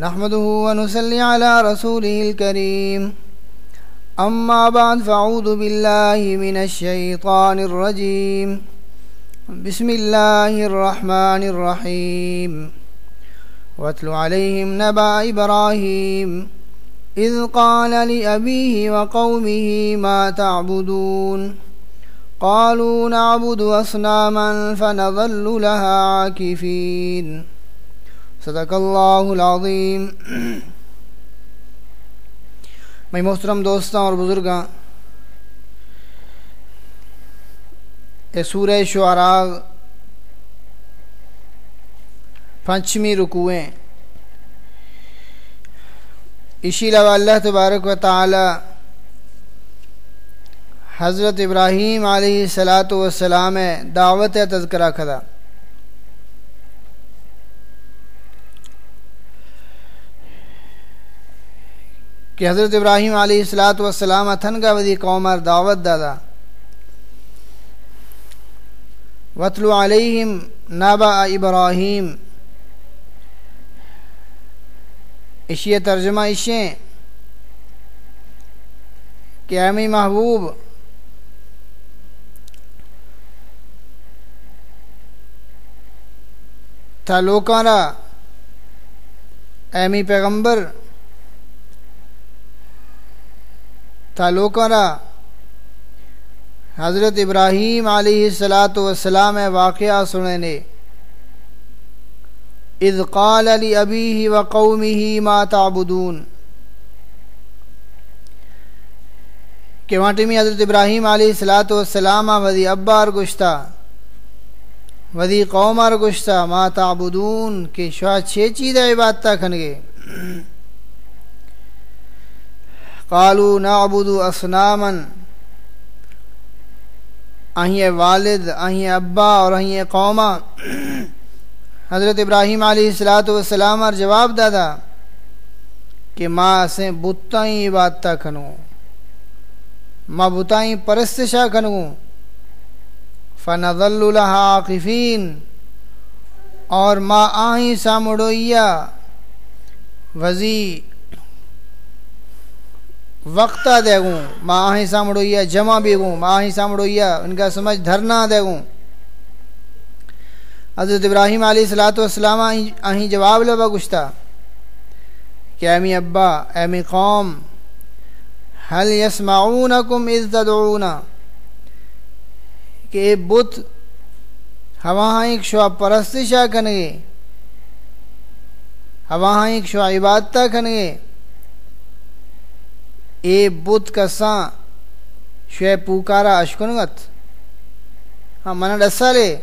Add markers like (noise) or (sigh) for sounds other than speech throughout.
نحمده ونسلي على رسوله الكريم. أما بعد فأعوذ بالله من الشيطان الرجيم. بسم الله الرحمن الرحيم. واتل عليهم نبأ إبراهيم. إذ قال لأبيه وقومه ما تعبدون؟ قالوا نعبد أصناما فنظل لها عاكفين. صدق اللہ العظیم میں محترم دوستاں اور بزرگاں اے سورہ شعراء پنچمی رکویں اسی علاوہ اللہ تبارک و تعالی حضرت ابراہیم علیہ السلاۃ والسلام دعوت تذکرہ کھدا کہ حضرت ابراہیم علیہ السلاۃ والسلام اتھن کا ودی قومر دعوت دادا۔ وطلو علیہم نابا ابراہیم اشی ترجمہ اشیں۔ کہ امی محبوب۔ تھا لوکارا ایمی پیغمبر۔ تعلقہ حضرت ابراہیم علیہ السلاۃ والسلام واقعہ سننے اذ قال علی ابی و قومی ما تعبدون۔ کہ واٹمی حضرت ابراہیم علیہ السلاۃ والسلام ودی ابار گشتہ، ودی قومار گشتہ، ما تعبدون، کہ شاہ چھ چیز عبادتہ کھنگے قالو نعبد اسناما اہیں والد اہیں ابا اور اہیں قوما. (clears throat) حضرت ابراہیم علیہ السلاۃ والسلام اور جواب دادا کہ ماں اسیں بتائیں عبادتہ کھنو ماں بتائیں پرستشا کھنو فنظل لها عاقفین، اور ماں آہیں سامڑویا وزی وقتہ دے گوں، ماں آہیں سامڑویا جمع بھی گوں، ماں آہیں سامڑویا ان کا سمجھ دھرنا دے گوں۔ حضرت ابراہیم علیہ السلاۃ والسلام آہیں جواب لبا گشتا کہ ایمی ابا ایمی قوم حل یسمعونکم اذ تدعون کہ اے بت ہواہاں ایک شعب پرستشا کنگے ہواہاں ایک شعب عبادتہ کنگے اے بت کساں شوے پوکارا اشکنگت۔ ہاں منہ ڈسا لے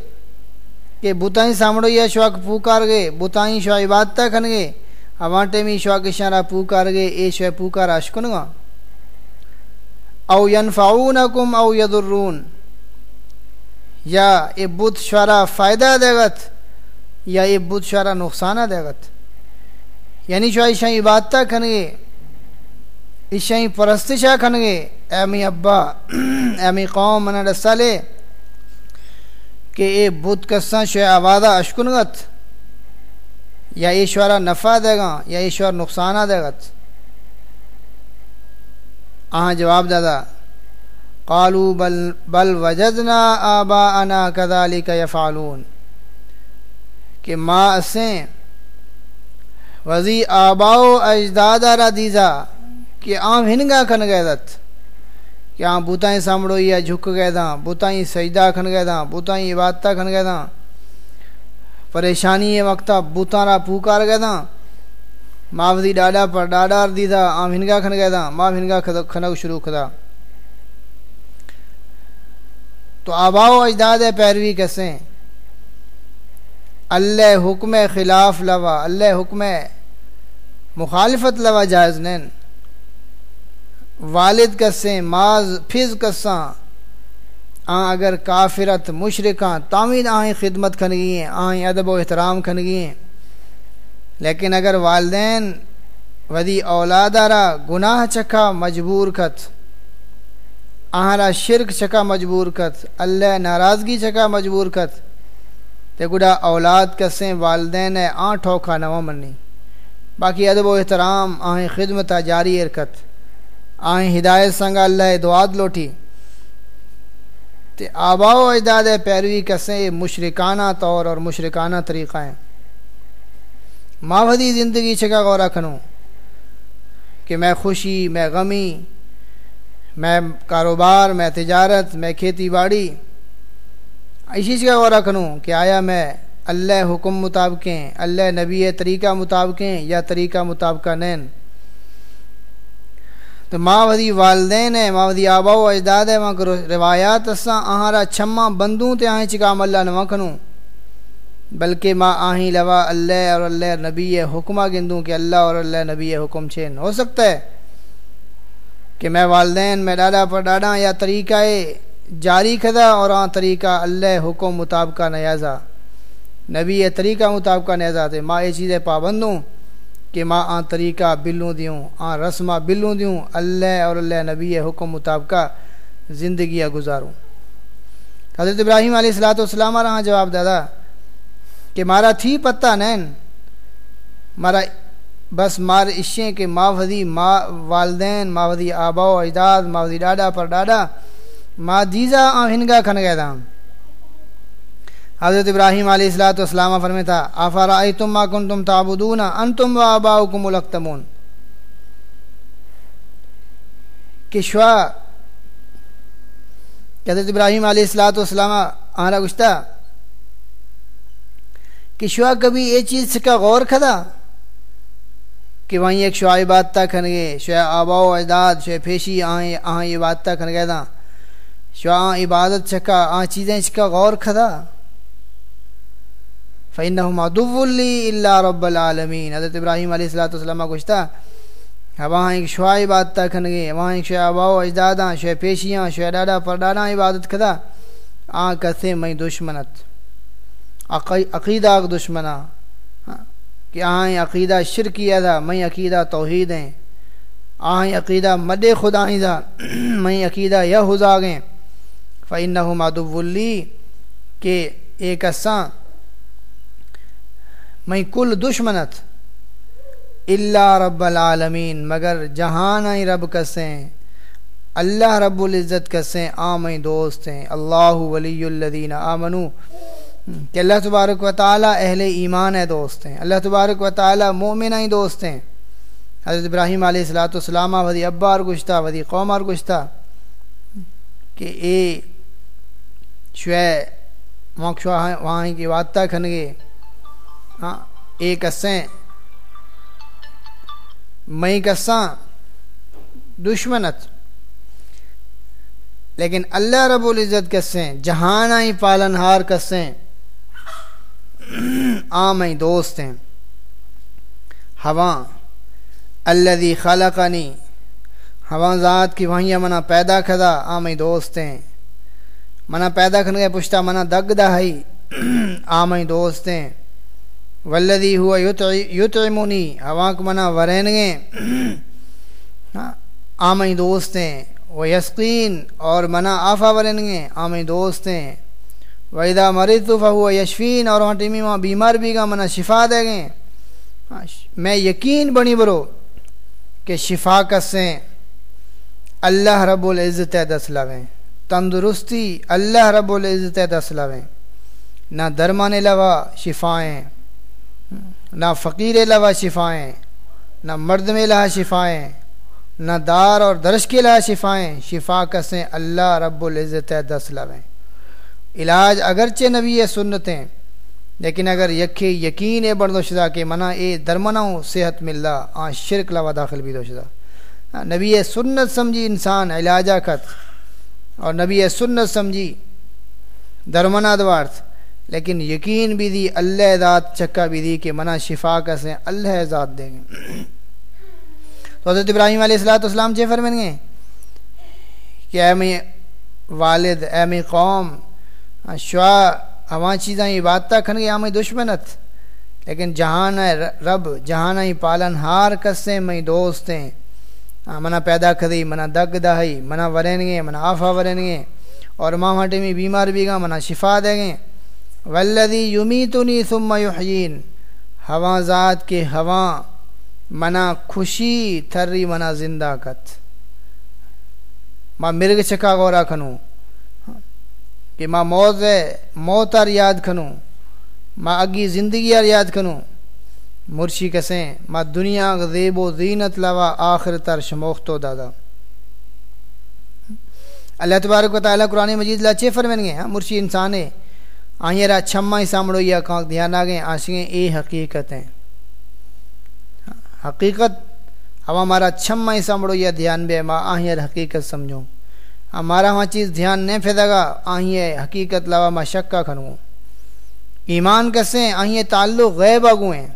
کہ بتائیں سامڑو یا شوق پوکار گے بتائیں شو عبادتہ کھن گے ہوانٹے میں شوق اشارہ پوکار گے اے شوے پوکارا اشکنگا۔ او ینفعونکم او یدرون یا اے بت شوارا فائدہ دے گت یا اے بت شوارا نقصانہ دے گت یعنی شو اشارہ عبادتہ کھن گے اشیں پرستشا کھنگے ایمی ابا ایمی قوم، منہ رسالے، کہ اے بدھ کساں شو آوادہ اشکنگت یا ایشورا نفع دے گا یا ایشور نقصانہ دے گت۔ آہاں جواب دادا، قالو بل بل وجدنا آباءنا کذالک یفعلون۔ کہ ما اسیں، وزی آباؤ اجدادا را دیزا کہ آم ہنگا کھن گئے دت، کہ آم بوتائیں سامڑو یا جھک گئے دا بوتائیں سجدہ کھن گئے دا بوتائیں عبادتہ کھن گئے دا پریشانی وقتا بوتاں را پوکار گئے دا ماوزی ڈاڈا پر ڈاڈار دی دا آم ہنگا کھن گئے دا ماں ہنگا کھنگ شروع کھدا۔ تو آباؤ اجداد پیروی کسیں؟ اللہ حکم خلاف لوا، اللہ حکم مخالفت لوا جائز نین والد کسیں ماز فض کساں۔ آن اگر کافرت، مشرکاں تعمیر آئیں خدمت کھنگی ہیں آئیں ادب و احترام کھنگی ہیں لیکن اگر والدین ودی اولادارا گناہ چکا مجبور کت آہرا شرک چکا مجبور کت، اللہ ناراضگی چکا مجبور کت، تے گڑا اولاد کسیں، والدین آن ٹھوکا نو منی۔ باقی ادب و احترام آہیں خدمت جاری ارکت۔ آہیں ہدایت سنگا اللہ دعاد لوٹی تے آبا و اجداد پیروی کسے مشرکانہ طور اور مشرکانہ طریقہ ہیں۔ ماودی زندگی چکا غورا کھنوں کہ میں خوشی، میں غمی، میں کاروبار، میں تجارت، میں کھیتی باڑی۔ ایسی چیز کا غورا کنوں کہ آیا میں اللہ حکم مطابقیں اللہ نبی طریقہ مطابقیں یا طریقہ مطابقہ نین۔ تو ماں ودی والدین ہے ماں ودی آبا و اجداد ہے وہاں روایات اساں آہارا چھما بندوں تے آہیں چکا اللہ نہ بلکہ ماں آہیں لوا اللہ اور اللہ نبی حکمہ گندوں کہ اللہ اور اللہ نبی حکم چھین۔ ہو سکتا ہے کہ میں والدین، میں ڈاڈا پر ڈاڈا یا طریقہ جاری کھدا اور آن طریقہ اللہ حکم مطابقہ نیازہ۔ نبی طریقہ مطابقہ نیازہ تھے ماں یہ چیزیں پابندوں کہ ماں آن طریقہ بلوں دیوں، آن رسمہ بلوں دیوں، اللہ اور اللہ نبی حکم مطابقہ زندگیاں گزاروں۔ حضرت ابراہیم علیہ السلاۃ والسلام رہا جواب دادا کہ مارا تھی پتہ نین؟ مارا بس مار اشیں کہ ماودی ما والدین ماودی آبا و اجداد ماودی ڈاڈا پر ڈاڈا، ما دیزا ہنگا کھن گئے تھا حضرت ابراہیم علیہ السلاۃ والسلام فرمے تھا آفار آئی تم ما کن تم تابدون ان تم و آبا کم الختمون کہ شوا، کہ حضرت ابراہیم علیہ السلاۃ والسلام آہرا گشتہ کہ شوا کبھی یہ چیز کا غور کھدا؟ کہ وہیں ایک شعاع بات تا کھن گئے شعا آبا و اجداد شعا پیشی آہیں آہیں یہ بات تا کھن گئے دا شعا عبادت چکا آن چیزیں چکا غور کھدا؟ فَإِنَّهُمْ عَدُوُّ لِي إِلَّا رَبَّ الْعَالَمِينَ۔ حضرت ابراہیم علیہ السلام گوشتا ہاں، وہاں ایک شعاع بات تا کھن گئے وہاں ایک شعا آبا و اجداد شعا پیشیاں شعا ڈاڈا پر ڈاڈا عبادت کھدا۔ آن کسے میں دشمنت۔ عقیدہ دشمنہ۔ ہاں، کہ آہیں عقیدہ شرکی ادا میں عقیدہ توحید ہیں۔ آہیں عقیدہ مد خدا دا۔ (clears throat) میں عقیدہ یا حزاگیں فعن مادب کہ ایک اساں میں کل دشمنت۔ اللہ رب العالمین، مگر جہان رب کسیں اللہ رب العزت کسیں آمیں دوست ہیں۔ اللہ ولی الدین آمنو کہ اللہ تبارک و تعالیٰ اہل ایمان ہے دوست ہیں۔ اللہ تبارک و تعالیٰ مومنہ ہی دوست ہیں۔ حضرت ابراہیم علیہ السلاۃ السلامہ ودی ابار گشتہ ودی قومار گشتہ۔ کہ اے شعے موک وہاں کی واتہ کھنگے ہاں ایک اسیں میں کساں دشمنت۔ لیکن اللہ رب العزت کسیں جہانا ہی پالنہار کسیں عام دوست ہیں۔ ہوا الذي خلقنی۔ ہوا، ذات کی وہیں منا پیدا کھدا عام دوست ہیں۔ منا پیدا کھن گئے پشتا منا دگ دہائی۔ عام دوست ہیں۔ والذی ہوا یطعمنی ہوا کو منا ورین گے عام دوست یسقین اور منا آفا ورین گے عام دوست ہیں ویدا مرض تو فہو یشفین، اور وہاں ٹیمی وہاں بیمار بھی گا، منا شفا دے گئے ہاں، میں یقین بنی برو کہ شفا کسیں۔ اللہ رب العزت دس لویں۔ تندرستی، اللہ رب العزت دس لویں۔ نہ درمان لوا، شفائیں۔ نہ فقیر لوا شفائیں، نہ مرد میں لہا شفائیں، نہ دار اور درش کے لہا شفائیں، شفا کسیں اللہ رب العزت دس لویں علاج اگرچہ نبی سنتیں، لیکن اگر یکھے یقین اے بردو شدہ کہ منع اے درمناؤں صحت ملدا آ شرک لوا داخل بھی دو شدہ۔ ہاں، نبی سنت سمجھی انسان علاجہ کت، اور نبی سنت سمجھی درمنا دوارت۔ لیکن یقین بھی دی، اللہ ذات چکا بھی دی کہ منع شفا کسیں اللہ ذات دیں گے۔ تو حضرت ابراہیم علیہ السلاۃ والسلام چے فرمین گے کہ اے میں والد، اے میں قوم، شوا ہوا چیزاں، یہ بات کھن گئی ہمیں دشمنت لیکن جہان ہے رب، جہان ہی پالن ہار کسیں میں دوست ہیں۔ ہاں، منا پیدا کھدی منا دگ دہی منا ورین گے منا آفا ورین گے اور ماں ہٹے میں بیمار بھی گا منا شفا دیں گے۔ ولدی یمی تو نی ثم یحیین۔ ہوا ذات کے ہوا، منا خوشی، تھری منا زندہ کت۔ ماں مرگ چکا گورا کھنو کہ ماں موت ہے، موت آر یاد کھنو ماں اگی زندگی آر یاد کھنو مرشی کسیں ماں دنیا غیب و زینت لوا آخر تر شموختو دادا۔ اللہ تبارک و تعالیٰ قرآن مجید لا چے فرمین گے؟ ہاں مرشی انسان ہے۔ آئیں را چھما سامڑو یا کانک دھیان آگئے آشگیں اے حقیقت ہیں حقیقت اب ہمارا چھما ہی سامڑو یا دھیان بے، ما آہیں حقیقت سمجھو ہمارا وہاں چیز دھیان نہیں پھیدا گا آہیں حقیقت لوا ما شکا کھنو ایمان کسیں آہیں تعلق غیب آگویں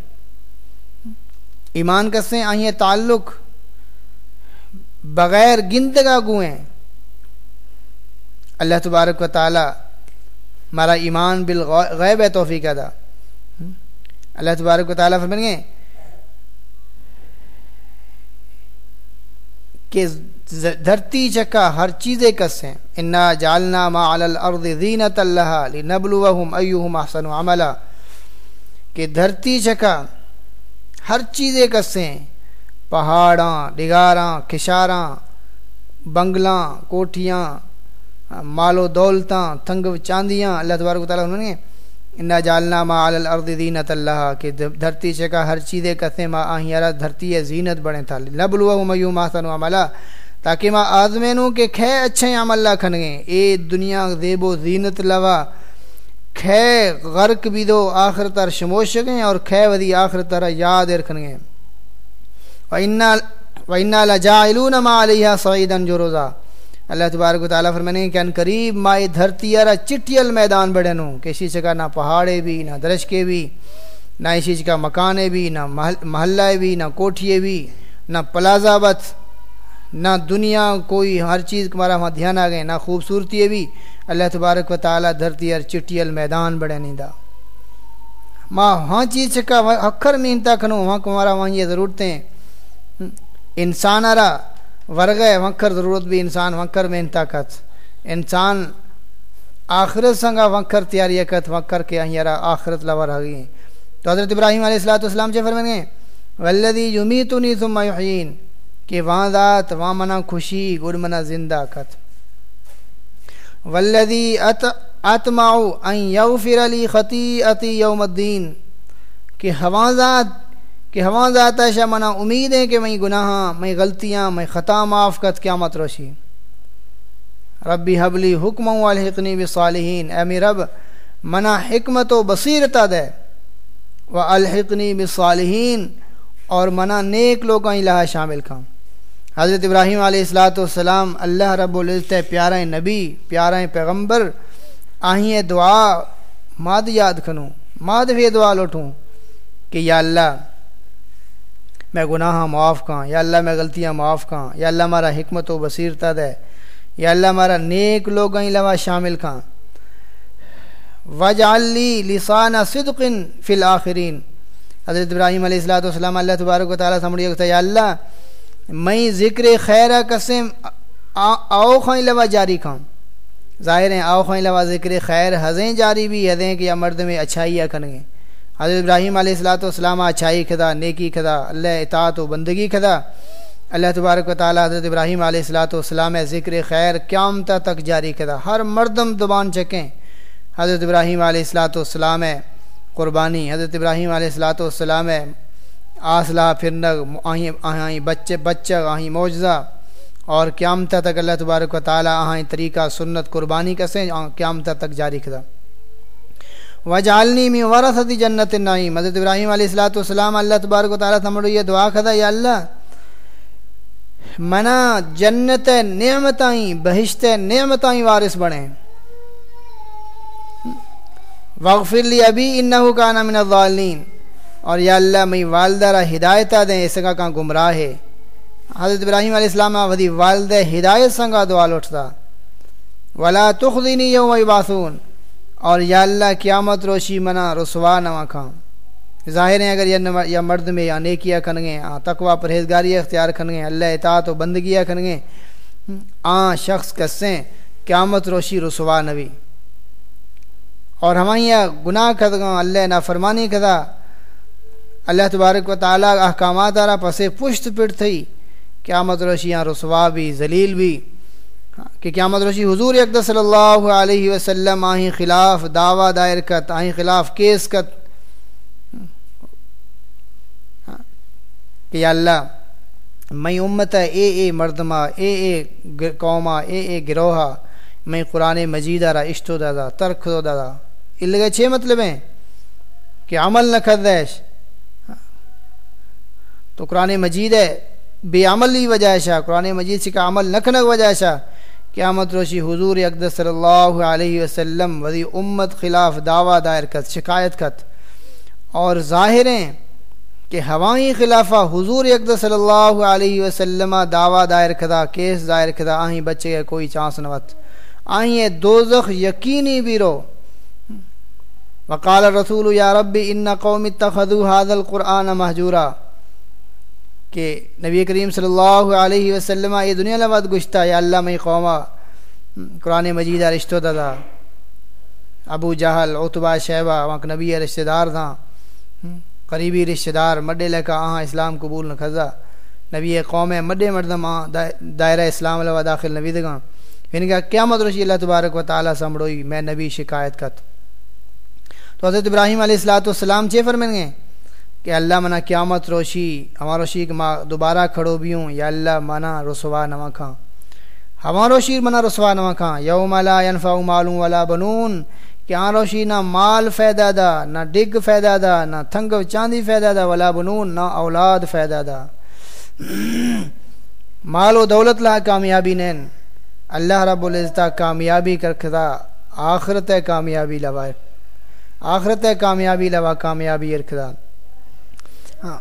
ایمان کسیں آہیں تعلق بغیر گندگا گوئیں اللہ تبارک و تعالی مارا ایمان بالغیب ہے توفیق ادا اللہ تبارک و تعالیٰ فرمائیں گے کہ دھرتی چکا ہر چیزیں کس ہیں۔ انا جالنا ما علی الارض زینت اللہ لنبلوہم ایہم احسن عملا۔ کہ دھرتی چکا ہر چیزیں کس ہیں۔ پہاڑاں، ڈگاراں کھشاراں بنگلاں، کوٹھیاں مال و دولتاں تھنگ چاندیاں، اللہ تبارک و تعالیٰ انہوں نے انا جالنا ما علی الارض زینت اللہ کہ دھرتی چکا ہر چیزیں کسیں ما آہیں دھرتی ہے، زینت بڑھیں تھا۔ نبلوہم ایہم احسن عملا، تاکہ ماں آزمینوں کے کھے اچھے عمل اللہ کھن گئے اے دنیا زیب و زینت لوا، کھے غرق بھی دو، آخر تر شموش گئے اور کھے ودی آخر تر یاد رکھن گئے وَإِنَّا لَجَائِلُونَ مَا عَلَيْهَا صَعِيدًا جو روزہ۔ اللہ تبارک و تعالیٰ فرمانے کہ ان قریب مائی دھرتی یارا چٹیل میدان بڑھنو، کہ اسی چکا نہ پہاڑے بھی، نہ درشکے بھی، نہ اسی چکا مکانے بھی، نہ محلہ بھی، نہ کوٹھیے بھی، نہ پلازہ بت، نہ دنیا، کوئی ہر چیز تمہارا وہاں دھیان آ گئے، نہ خوبصورتی بھی۔ اللہ تبارک و تعالیٰ دھرتی اور چٹیل میدان بڑے نہیں دا۔ ماں ہاں چیز چکا اکھر ہاں محنتا کھنو وہاں تمہارا وہاں یہ ضرورتیں انسان آرا ورگے وکر ضرورت بھی انسان وکر محنتا کت۔ انسان آخرت سنگا وکر تیاری کت وکر کے آہیارا آخرت لور آگئی تو حضرت ابراہیم علیہ السلام والسلام چے فرمائیں گے والذی یمیتنی ثم یحیین۔ کہ وہاں ذات وہاں منا خوشی، گر منا زندہ کت۔ والذی ات اتمعو ان یغفر لی خطیئتی یوم الدین۔ کہ ہواں ذات کہ ہواں ذات ایشا منا امید ہے کہ میں گناہ میں غلطیاں، میں خطا معاف کت قیامت روشی۔ ربی حبلی حکم والحقنی بصالحین۔ اے می رب، منا حکمت و بصیرتا دے۔ و الحقنی بصالحین۔ اور منا نیک لوگوں الہ شامل کھاں۔ حضرت ابراہیم علیہ السلاۃ والسلام، اللہ رب العزت پیارا نبی پیارا پیغمبر آہیں دعا، ماد یاد کھنوں، ماد بھی دعا لوٹوں کہ یا اللہ میں گناہ معاف کہاں یا اللہ میں غلطیاں معاف کہاں یا اللہ ہمارا حکمت و بصیرتا دے یا اللہ ہمارا نیک لوگ لوا شامل کھاں وجعلی لسان صدق فی الآخرین حضرت ابراہیم علیہ السلاۃ والسلام، اللہ تبارک و تعالیٰ سمڑی یا اللہ، میں ذکر خیر قسم آؤ خواہ لوا جاری کھاؤں ظاہر ہیں آؤ خواہ لوا ذکر خیر حضیں جاری بھی حضیں کہ یا مرد میں اچھائی کھنگیں حضرت ابراہیم علیہ السلاۃ والسلام، اچھائی کھدا، نیکی کھدا، اللہ اطاعت و بندگی کھدا۔ اللہ تبارک و تعالیٰ حضرت ابراہیم علیہ السلاۃ والسلام ذکر خیر قیامتہ تک جاری کھدا۔ ہر مردم دبان چکیں حضرت ابراہیم علیہ السلاۃ والسلام قربانی، حضرت ابراہیم علیہ السلاۃ والسلام آسلہ پھر آہیں آہیں بچے، بچہ آہیں موجزہ اور قیامتہ تک اللہ تبارک و تعالیٰ آہیں طریقہ سنت قربانی کسیں قیامتہ تک جاری کھدا۔ وجعلنی من ورثت جنت النعیم حضرت ابراہیم علیہ السلاۃ والسلام اللہ تبارک و تعالیٰ تھمڑو یہ دعا کھدا یا اللہ، منا جنت نعمتائیں بہشت نعمتائیں وارث بڑھیں وغفر لی ابی انہو کانا من الظالین اور یا اللہ، میں والدہ را ہدایتہ دیں اس کا کہاں گمراہ ہے۔ حضرت ابراہیم علیہ السلام ودی والدہ ہدایت سنگا دعا لٹھتا ولا تخذنی یوم یبعثون۔ اور یا اللہ قیامت روشی منا رسوا نوا کھاں ظاہر ہیں اگر یا مرد میں یا نیکیا کھن گے آ تقوا پرہیزگاری اختیار کھن اللہ اطاعت و بندگیاں کھن گے آ، شخص کسیں قیامت روشی رسوا نوی اور ہمیں گناہ کھد اللہ نہ فرمانی کھدا اللہ تبارک و تعالیٰ احکامات آ رہا پسے پشت پٹ تھی قیامت روشی یہاں رسوا بھی، ذلیل بھی۔ کہ قیامت روشی حضور اقدس صلی اللہ علیہ وسلم آہیں خلاف دعویٰ دائر کت آہیں خلاف کیس کت۔ کہ یا اللہ، میں امت اے اے مردمہ، اے اے قوما اے اے گروہا میں قرآن مجید آ رہا اشتو دادا، ترک دو دادا۔ ان لگے چھ مطلب ہیں؟ کہ عمل نہ خدش تو قرآن مجید ہے، بے عمل ہی وجہ شاہ۔ قرآن مجید سے کا عمل نکھنک وجہ شاہ۔ قیامت روشی حضور اقدس صلی اللہ علیہ وسلم وزی امت خلاف دعویٰ دائر کت، شکایت کت۔ اور ظاہریں کہ ہوائیں خلافہ حضور اقدس صلی اللہ علیہ وسلم دعویٰ دائر کدا کیس دائر کدا آہیں بچے گئے کوئی چانس نوت آہیں دوزخ یقینی بیرو وقال رسول یا رب، ان قوم اتخذوا هذا القرآن محجورا کہ نبی کریم صلی اللہ علیہ وسلم یہ دنیا لباد گشتہ، یا اللہ میں قوما قرآن مجید رشتہ دادا، ابو جہل عطبہ شہبہ وہاں نبی رشتہ دار تھا۔ قریبی رشتہ دار، مڈے لے کا آہاں اسلام قبول نہ کھزا۔ نبی قوم مڈے مردم آہاں دائرہ اسلام لوا داخل نبی دگاں یعنی کہ قیامت رشی اللہ تبارک و تعالیٰ سمڑوئی، میں نبی شکایت کت۔ تو حضرت ابراہیم علیہ السلاۃ والسلام چے فرمیں گے؟ کہ اللہ منا قیامت روشی، ہمارا روشی کہ ماں دوبارہ کھڑو بھی ہوں یا اللہ منا رسوا نوا کھاں ہمارا روشی منا رسوا نوا کھاں یوم لا ینفع مال ولا بنون۔ کہ آن روشی نہ مال فیدہ دا، نہ ڈگ فیدہ دا، نہ تھنگ چاندی فیدہ دا، ولا بنون، نہ اولاد فیدہ دا۔ (clears throat) مال و دولت لا کامیابی نین۔ اللہ رب العزتہ کامیابی کرکھتا آخرت کامیابی لوائے آخرت کامیابی لوا، کامیابی ارکھدا۔ ہاں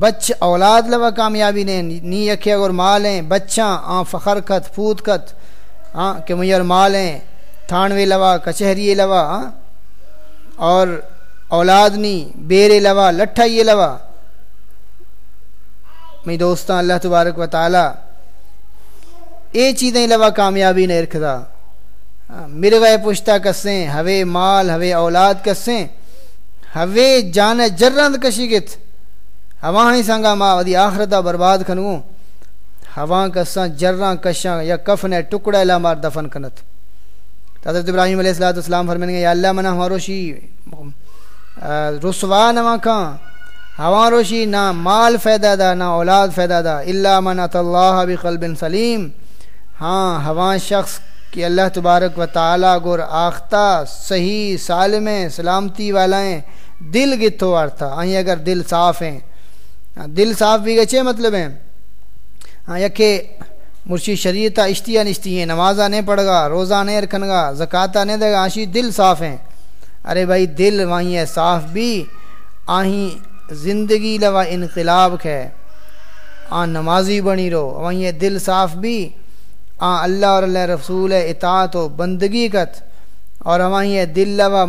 بچ اولاد لوا کامیابی نے نی اکھے اگر مال ہیں بچاں آن فخر کت پوت کت ہاں کہ میر مال ہیں تھانوے لوا کچہری لوا ہاں اور اولاد نی، بیرے لوا لٹھا یہ لوا۔ میں دوستان اللہ تبارک و تعالی اے چیزیں لوا کامیابی نے رکھدا۔ مرغے پشتا کسیں، ہوے مال، ہوے اولاد کسیں ہوے جان جرند کشی گت ہوا ہی سنگا ماں ودی آخرتا برباد کنو ہوا کساں جران کشاں یا کفن ٹکڑا لا مار دفن کنت حضرت ابراہیم علیہ السلام والسلام فرمائیں گے یا اللہ منا ہماروشی رسوا نہ کھاں ہوا روشی نہ مال فیدہ دا نہ اولاد فیدہ دا اللہ من اللہ بقلب سلیم ہاں ہوا شخص کہ اللہ تبارک و تعالیٰ گر آختہ صحیح سالم سلامتی والائیں دل گتھو آرتا آئیں اگر دل صاف ہیں۔ ہاں، دل صاف بھی گچے مطلب ہیں۔ ہاں یکے مرشی شریعتہ اشتیاں نشتی ہیں۔ نمازہ نہیں پڑھ گا روزہ نہیں رکھن گا زکاتہ نہیں دے گا۔ ہاں، آشی دل صاف ہیں۔ ارے بھائی، دل وہیں ہے، صاف بھی۔ آہیں زندگی لوا انقلاب ہے آ نمازی بنی رو۔ وہیں دل صاف بھی۔ آ اللہ اور اللہ رسول اطاعت و بندگی کت۔ اور ہمیں دل لوا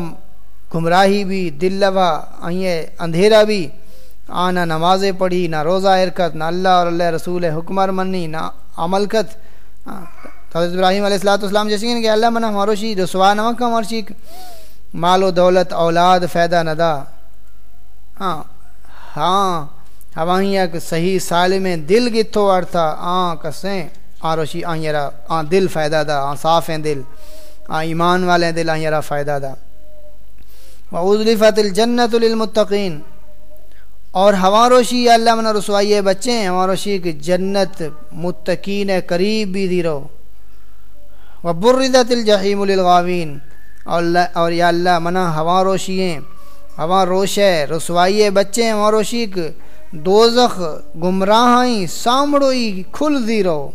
گمراہی بھی، دل لوا آئیں اندھیرا بھی۔ آ، نہ نمازیں پڑھی، نہ روزہ ارکت نہ اللہ اور اللہ رسول حکمر منی، نہ عمل کت۔ حضرت ابراہیم علیہ السلاۃ والسلام جیسے کہ اللہ منہ مروشی رسوا نمک مرشی مال و دولت، اولاد، فائدہ ندا۔ ہاں ہاں ہوائیں صحیح سالم دل گتھو ارتھا آں کسیں آ روشی آ، یرا، آ، دل فائدہ دا، آ، صاف ہیں دل۔ آ، ایمان والے دل، آ، یرا فائدہ دا۔ وَأُذْلِفَتِ الْجَنَّةُ لِلْمُتَّقِينَ۔ اور ہوا روشی اللہ من رسوائی بچے ہیں کی جنت متقین قریب بھی دی رہو۔ وَبُرِّدَتِ الْجَحِيمُ لِلْغَاوِينَ۔ اور یا اللہ منع ہوا روشی ہیں۔ ہوا روش ہے، رسوائی بچے ہیں ہوا دوزخ گمراہیں سامڑوئی کھل دی رہو۔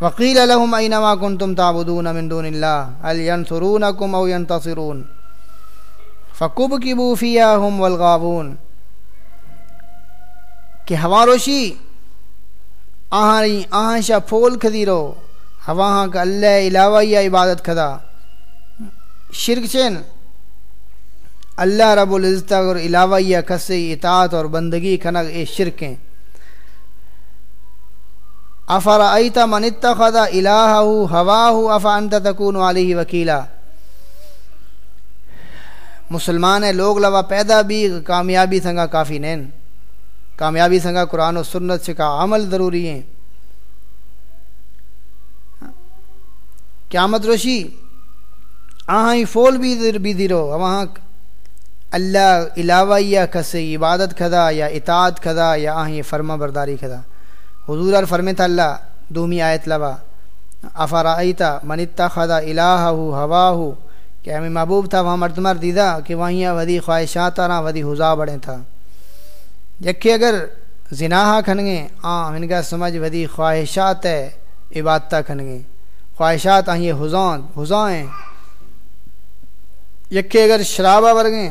وقیل لهم اینما کنتم تعبدون من دون اللہ هل ينصرونکم او ينتصرون فکبکبو فیہا هم والغابون کہ ہوا روشی آہاں آہاں پھول کھدی رو، ہوا ہاں کا اللہ علاوہ یا عبادت کھدا۔ شرک چین، اللہ رب العزت اور علاوہ یا کسی اطاعت اور بندگی کھنگ اے شرکیں افرأيت من اتخذ إلهه هواه أفأنت تكون عليه وكيلا مسلمان ہے لوگ لوا پیدا بھی، کامیابی سنگا کافی نین۔ کامیابی سنگا قرآن و سنت سے کا عمل ضروری ہیں۔ قیامت روشی، آہاں ہی فول بھی بھی دیرو۔ وہاں اللہ علاوہ یا کسے عبادت کھدا یا اطاعت کھدا یا آہاں یہ فرما برداری کھدا۔ حضور اور فرمت اللہ، دومی آیت لوا، افرائیتا من اتخذ الہہ ہوا ہو کہ ہمیں محبوب تھا، وہاں مرد مر دیدہ کہ وہیں ودی خواہشات آنا ودی حضا بڑے تھا۔ یکے اگر زناہا کھنگے آن ان کا سمجھ ودی خواہشات ہے، عبادتہ کھنگے۔ خواہشات آن یہ حضان حضائیں یکے اگر شرابہ ورگیں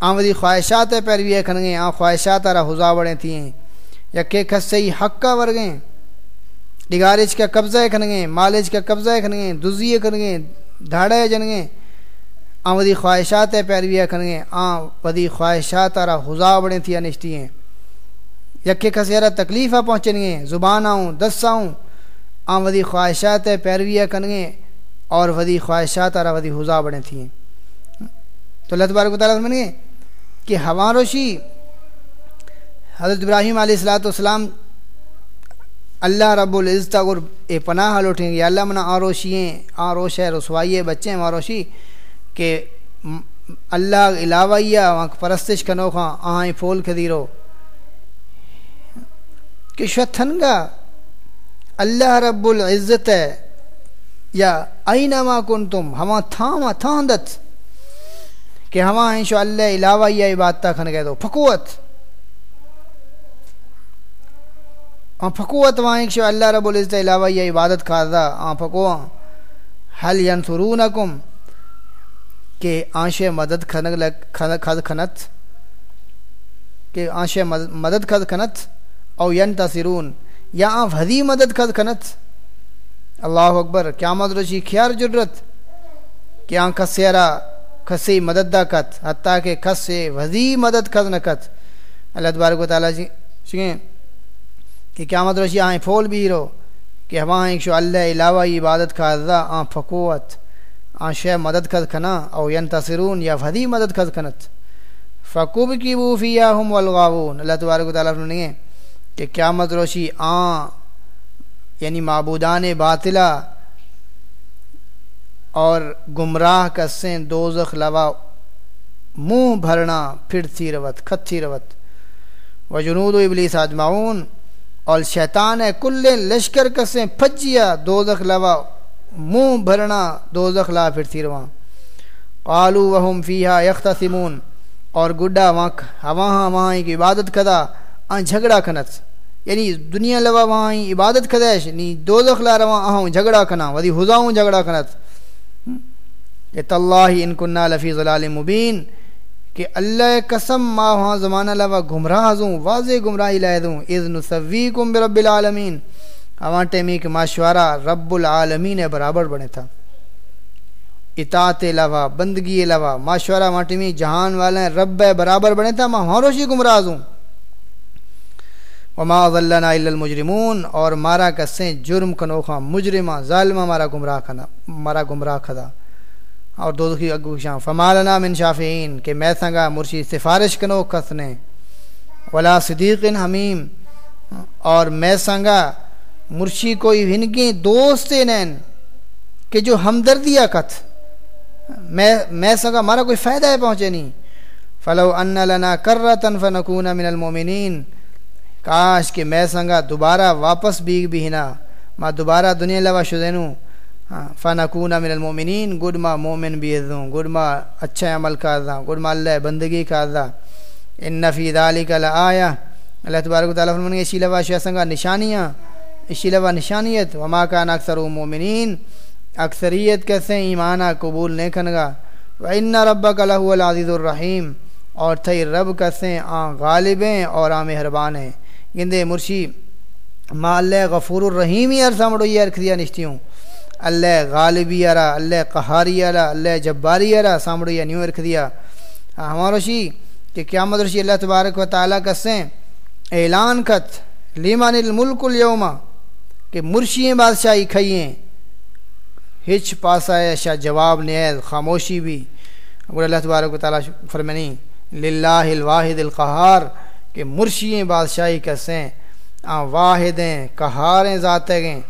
آن ودی خواہشات ہے پیروی کھنگے۔ آن خواہشات آرہ حضا بڑے تھیں یکے کھسے ہی حقہ ورگیں۔ ڈگارج کا قبضہ کھنگیں مالج کا قبضہ کھنگیں دزیے کھنگیں دھاڑے جنگیں آ ودی خواہشات ہے پیرویہ کھنگیں آ ودی خواہشات آرہ حضا بڑے تھی انشتی ہیں یکے کسیرہ تکلیفہ پہنچنگیں، زبان آؤں، دس آؤں آ ودی خواہشات ہے پیرویہ کنگیں اور ودی خواہشات آرہ ودی حضا بڑے تھی ہیں تو اللہ تبارک و تعالیٰ منگے کہ ہواروشی حضرت ابراہیم علیہ السلاۃ والسلام اللہ رب العزت اگر اے پناہ لوٹیں گے اللہ منا آروشییں آروش ہے، رسوائی بچے ہیں، آروشی، کہ اللہ علاوہ وہاں پرستش کنوخا آہیں پھول کھدیرو کہ شتھنگا اللہ رب العزت ہے، یا اینما کنتم، ہما تھاما تھاندت کہ ہما ہیں شو اللہ علاوہ یا عبادتہ کھن گئے دو پھکوت آن پھکوت وہاں ایک شو اللہ رب العزت علاوہ یہ عبادت کھادا آن پھکو حل ینصرونکم۔ کہ آنشے مدد کھد کھنت۔ کہ آنشے مدد کھد کھنت۔ او ینتصرون۔ یا آن بھدی مدد کھد کھنت۔ اللہ اکبر۔ قیامت رشی خیار جرت کہ آن کسیرا کسی مدد دا کت حتیٰ کہ کسے بھدی مدد کھد نکت اللہ تبارک و تعالیٰ جی شکیں کہ قیامت روشی آئیں پھول بھی رو، کہ ہماں ایک شو اللہ علاوہ عبادت کا عزا آن پھکوت آن شے مدد کد کنا او ینتصرون، یا فدی مدد کد کنت فکوب کی بو فیاہم والغاوون اللہ تبارک و تعالیٰ فرمائیں کہ قیامت روشی آن یعنی معبودان باطلہ اور گمراہ کسیں دوزخ، لوا، منہ بھرنا، پھرتی روت، کھتی روت۔ وجنود و ابلیس آجمعون اور شیطان ہے کل لشکر کسیں پھجیا دو لوا، منہ بھرنا دو لا پھر تھی رواں۔ قالو وہم فیہا یختصمون۔ اور گڈا وہاں وہاں وہاں کی عبادت کدا آن جھگڑا کنت یعنی دنیا لوا وہاں عبادت کدیش یعنی دو دخ لا رواں آہوں جھگڑا کنا ودی حضاؤں جھگڑا کنت کہ تاللہ ان کننا لفی ظلال مبین کہ اللہ قسم ما وہاں زمانہ لوا گمراہ زوں واضح گمراہی لائے دوں اذن سویکم برب العالمین۔ ہواں ٹیمی کہ ماشوارہ رب العالمین برابر بنے تھا۔ اطاعت لوا بندگی لوا ماشوارہ وہاں ٹیمی جہان والے رب برابر بنے تھا۔ ما وہاں روشی گمراہ زوں وما ظلنا الا المجرمون۔ اور مارا کسیں، جرم کنوخا مجرمہ، ظالمہ مارا گمراہ کھنا مارا گمراہ کھدا۔ اور دو دکھی اگو شام۔ فمالنا من شافعین کہ میں سنگا مرشی سفارش کنو کسنے ولا صدیق حمیم اور میں سنگا مرشی کوئی ہنگی دوست نین، کہ جو ہمدردیا کت۔ میں میں سنگا مارا کوئی فائدہ ہے پہنچے نہیں۔ فلو ان لنا کرتن فنکون من المومنین کاش کہ میں سنگا دوبارہ واپس بیگ بھی ہنا ما دوبارہ دنیا لوا شدینوں ہاں، فنکون من المومنین گڈ ما مومن بھی دوں گڈ ما اچھا عمل کا دا گڈ ما اللہ بندگی کا دا ان فی ذالک لآیا اللہ تبارک و تعالیٰ فرمانے اسی لوا شاہ سنگا نشانیاں، اسی لوا نشانیت۔ وما کان اکثر مومنین اکثریت کیسے ایمانہ قبول نہیں کھنگا وَإِنَّ رَبَّكَ لَهُوَ الْعَزِيزُ الرَّحِيمُ۔ اور تھئی رب کسیں آ غالبیں اور آ مہربان ہیں۔ گندے مرشی، ما اللہ غفور الرحیم ہی عرصہ مڑو یہ ارکھ دیا نشتیوں۔ اللہ غالبی ارا اللہ قہاری ارا اللہ جباری ارا سامڑو یا نیو رکھ دیا ہمارو شی کہ قیامت رشی اللہ تبارک و تعالیٰ کسیں اعلان کت لیمان الملک اليوم کہ مرشی بادشاہی کھئییں ہچ پاسا ہے شاہ جواب نیز خاموشی بھی اگر اللہ تبارک و تعالیٰ فرمنی للہ الواحد القہار کہ مرشی بادشاہی کسیں آ واحدیں کہاریں ذاتیں گیں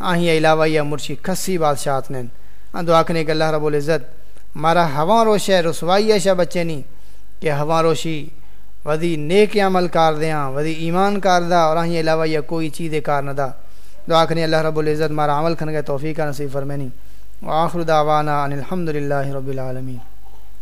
آہیں علاوہ یا مرشی، کسی بادشاہت نے دعا کرنے کہ اللہ رب العزت مارا ہوا روش ہے رسوائی ایشا بچے نہیں کہ ہوا روشی ودی نیک عمل کار دیاں ودی ایمان کار دا، اور آہیں علاوہ یا کوئی چیز کار نہ دا۔ دعا کرنے اللہ رب العزت مارا عمل کھن گئے توفیقہ نصیب فرمینی۔ وآخر دعوانا ان الحمد للہ رب العالمین۔